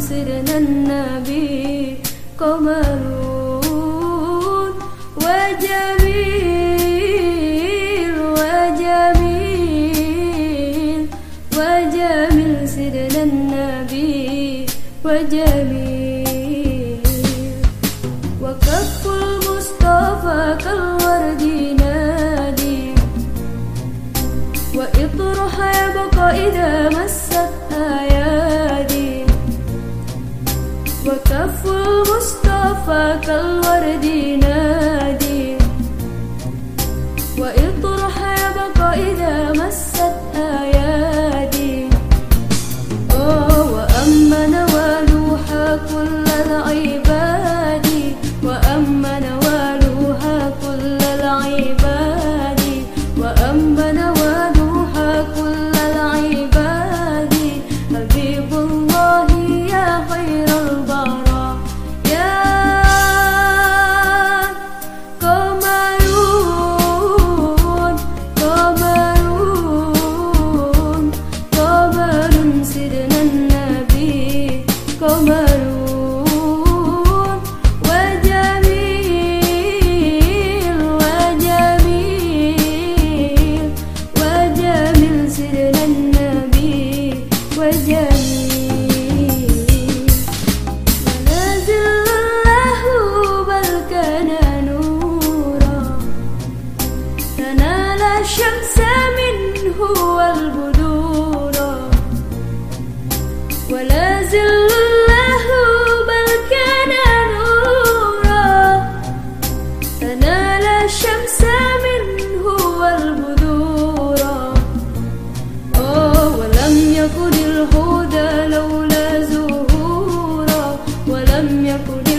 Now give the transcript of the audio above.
سرنا النبي قمرون وجميل وجميل وجميل سرنا النبي وجميل. وكف المصطفى كالورد نادي وإطرح يبقى إذا مست تنال الشمس منه والبدورا. ولا زل الشمس منه والبدورا آه ولم يكن الهدى لولا زهورا ولم يكن